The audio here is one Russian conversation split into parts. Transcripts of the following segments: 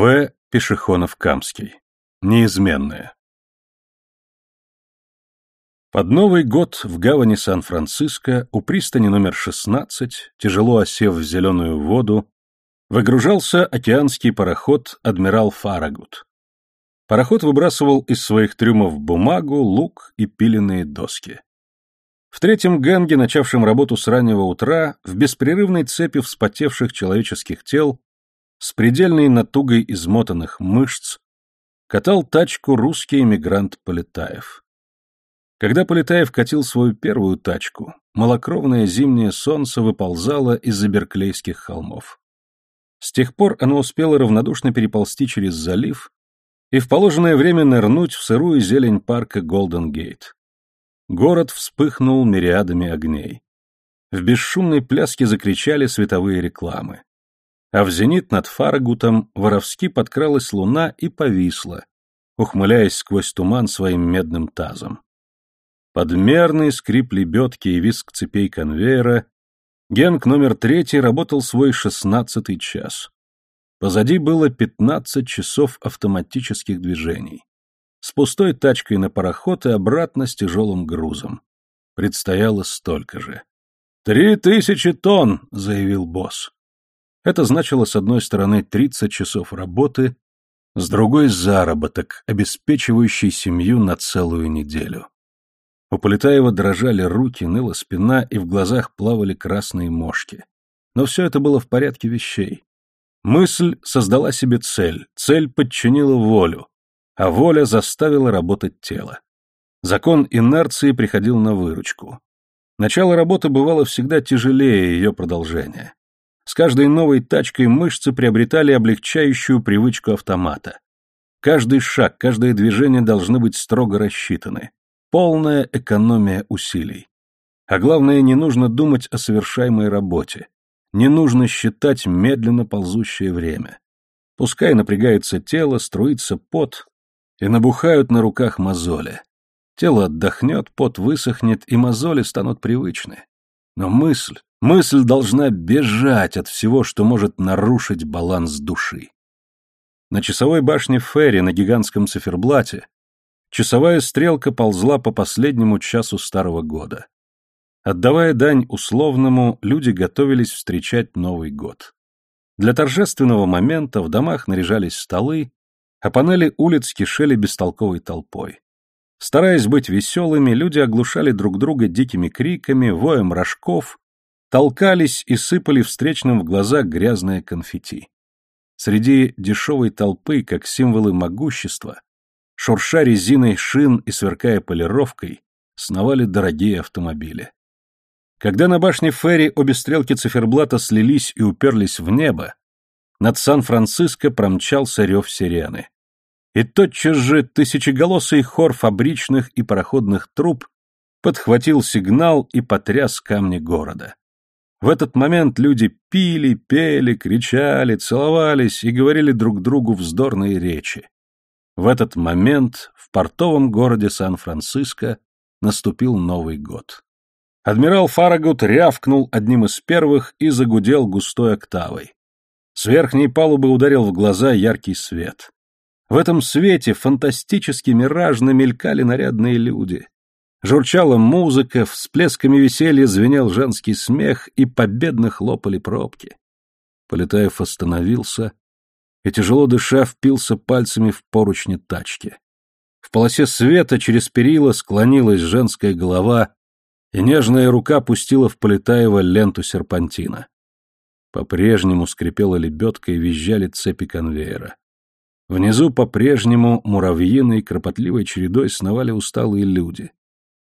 В. Пешехонов-Камский. Неизменное. Под Новый год в гавани Сан-Франциско у пристани номер 16, тяжело осев в зеленую воду, выгружался океанский пароход «Адмирал Фарагут». Пароход выбрасывал из своих трюмов бумагу, лук и пиленные доски. В третьем ганге, начавшем работу с раннего утра, в беспрерывной цепи вспотевших человеческих тел, с предельной натугой измотанных мышц, катал тачку русский эмигрант Полетаев. Когда Полетаев катил свою первую тачку, малокровное зимнее солнце выползало из-за холмов. С тех пор оно успело равнодушно переползти через залив и в положенное время нырнуть в сырую зелень парка Голден-Гейт. Город вспыхнул мириадами огней. В бесшумной пляске закричали световые рекламы. А в зенит над Фарагутом воровски подкралась луна и повисла, ухмыляясь сквозь туман своим медным тазом. Подмерный скрип лебедки и виск цепей конвейера, Генк номер третий работал свой шестнадцатый час. Позади было пятнадцать часов автоматических движений. С пустой тачкой на пароход и обратно с тяжелым грузом. Предстояло столько же. «Три тысячи тонн!» — заявил босс. Это значило, с одной стороны, тридцать часов работы, с другой — заработок, обеспечивающий семью на целую неделю. У Полетаева дрожали руки, ныла спина, и в глазах плавали красные мошки. Но все это было в порядке вещей. Мысль создала себе цель, цель подчинила волю, а воля заставила работать тело. Закон инерции приходил на выручку. Начало работы бывало всегда тяжелее ее продолжения. С каждой новой тачкой мышцы приобретали облегчающую привычку автомата. Каждый шаг, каждое движение должны быть строго рассчитаны. Полная экономия усилий. А главное, не нужно думать о совершаемой работе. Не нужно считать медленно ползущее время. Пускай напрягается тело, струится пот, и набухают на руках мозоли. Тело отдохнет, пот высохнет, и мозоли станут привычны. Но мысль, мысль должна бежать от всего, что может нарушить баланс души. На часовой башне Ферри на гигантском циферблате Часовая стрелка ползла по последнему часу старого года. Отдавая дань условному, люди готовились встречать Новый год. Для торжественного момента в домах наряжались столы, а панели улиц кишели бестолковой толпой. Стараясь быть веселыми, люди оглушали друг друга дикими криками, воем рожков, толкались и сыпали встречным в глаза грязное конфетти. Среди дешевой толпы, как символы могущества, шурша резиной шин и сверкая полировкой, сновали дорогие автомобили. Когда на башне Ферри обе стрелки циферблата слились и уперлись в небо, над Сан-Франциско промчался рев сирены. И тотчас же тысячеголосый хор фабричных и пароходных труб подхватил сигнал и потряс камни города. В этот момент люди пили, пели, кричали, целовались и говорили друг другу вздорные речи. В этот момент в портовом городе Сан-Франциско наступил Новый год. Адмирал Фарагут рявкнул одним из первых и загудел густой октавой. С верхней палубы ударил в глаза яркий свет. В этом свете фантастически миражно мелькали нарядные люди. Журчала музыка, всплесками веселья звенел женский смех и победно хлопали пробки. Полетаев остановился и, тяжело дыша, впился пальцами в поручни тачки. В полосе света через перила склонилась женская голова, и нежная рука пустила в Полетаева ленту серпантина. По-прежнему скрипела лебедка и визжали цепи конвейера. Внизу по-прежнему муравьиной кропотливой чередой сновали усталые люди.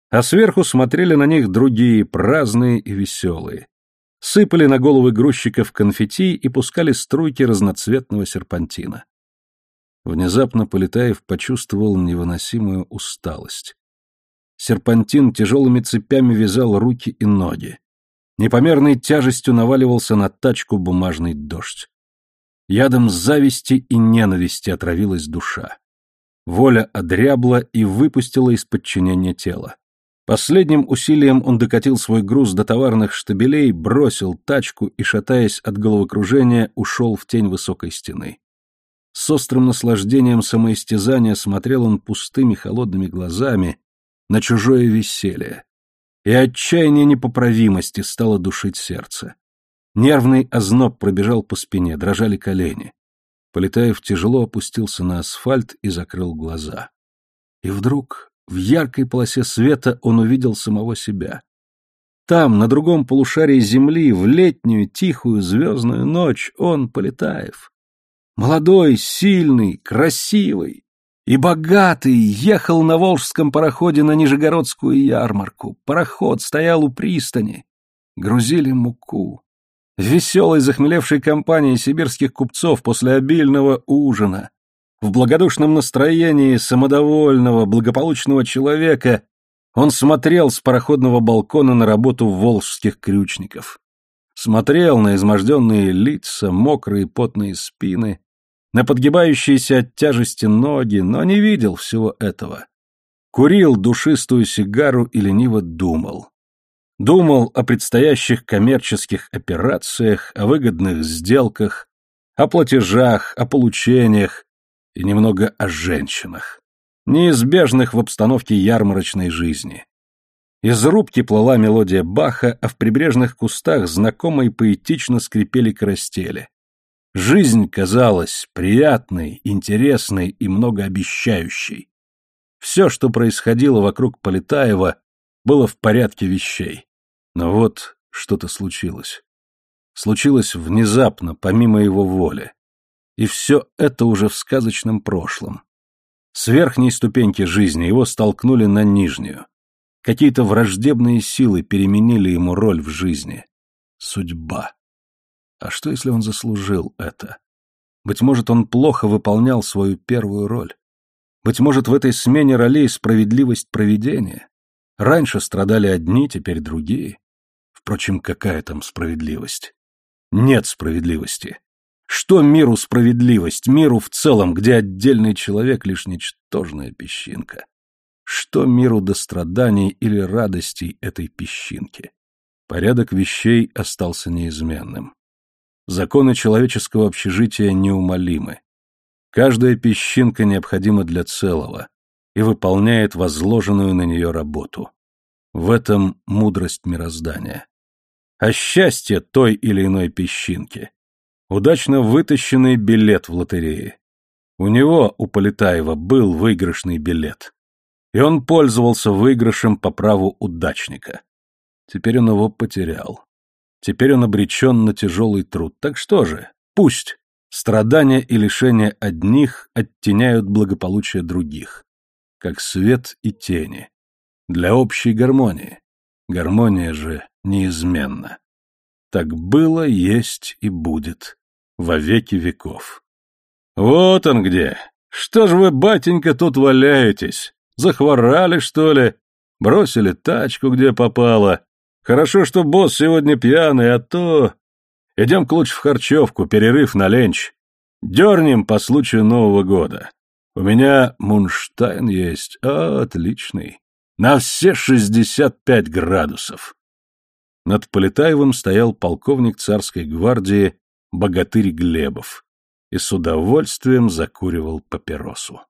А сверху смотрели на них другие, праздные и веселые сыпали на головы грузчиков конфетти и пускали струйки разноцветного серпантина. Внезапно Полетаев почувствовал невыносимую усталость. Серпантин тяжелыми цепями вязал руки и ноги. Непомерной тяжестью наваливался на тачку бумажный дождь. Ядом зависти и ненависти отравилась душа. Воля одрябла и выпустила из подчинения тело. Последним усилием он докатил свой груз до товарных штабелей, бросил тачку и, шатаясь от головокружения, ушел в тень высокой стены. С острым наслаждением самоистязания смотрел он пустыми холодными глазами на чужое веселье. И отчаяние непоправимости стало душить сердце. Нервный озноб пробежал по спине, дрожали колени. Полетаев тяжело опустился на асфальт и закрыл глаза. И вдруг в яркой полосе света он увидел самого себя. Там, на другом полушарии земли, в летнюю тихую звездную ночь, он, Полетаев, молодой, сильный, красивый и богатый, ехал на волжском пароходе на Нижегородскую ярмарку. Пароход стоял у пристани. Грузили муку. В веселой захмелевшей компании сибирских купцов после обильного ужина, в благодушном настроении самодовольного, благополучного человека, он смотрел с пароходного балкона на работу волжских крючников. Смотрел на изможденные лица, мокрые потные спины, на подгибающиеся от тяжести ноги, но не видел всего этого. Курил душистую сигару и лениво думал. Думал о предстоящих коммерческих операциях, о выгодных сделках, о платежах, о получениях и немного о женщинах, неизбежных в обстановке ярмарочной жизни. Из рубки плыла мелодия Баха, а в прибрежных кустах знакомо и поэтично скрипели коростели. Жизнь казалась приятной, интересной и многообещающей. Все, что происходило вокруг Полетаева, было в порядке вещей. Но вот что-то случилось. Случилось внезапно, помимо его воли. И все это уже в сказочном прошлом. С верхней ступеньки жизни его столкнули на нижнюю. Какие-то враждебные силы переменили ему роль в жизни. Судьба. А что, если он заслужил это? Быть может, он плохо выполнял свою первую роль. Быть может, в этой смене ролей справедливость проведения. Раньше страдали одни, теперь другие. Впрочем, какая там справедливость? Нет справедливости. Что миру справедливость, миру в целом, где отдельный человек лишь ничтожная песчинка? Что миру до страданий или радостей этой песчинки? Порядок вещей остался неизменным. Законы человеческого общежития неумолимы. Каждая песчинка необходима для целого и выполняет возложенную на нее работу. В этом мудрость мироздания. А счастье той или иной песчинки. Удачно вытащенный билет в лотерее. У него, у Полетаева, был выигрышный билет. И он пользовался выигрышем по праву удачника. Теперь он его потерял. Теперь он обречен на тяжелый труд. Так что же, пусть. Страдания и лишения одних оттеняют благополучие других. Как свет и тени. Для общей гармонии. Гармония же неизменна. Так было, есть и будет. Во веки веков. Вот он где. Что ж вы, батенька, тут валяетесь? Захворали, что ли? Бросили тачку, где попало? Хорошо, что босс сегодня пьяный, а то... Идем-ка лучше в Харчевку, перерыв на ленч. Дернем по случаю Нового года. У меня Мунштайн есть, а, отличный. На все шестьдесят пять градусов. Над Полетаевым стоял полковник царской гвардии Богатырь Глебов и с удовольствием закуривал папиросу.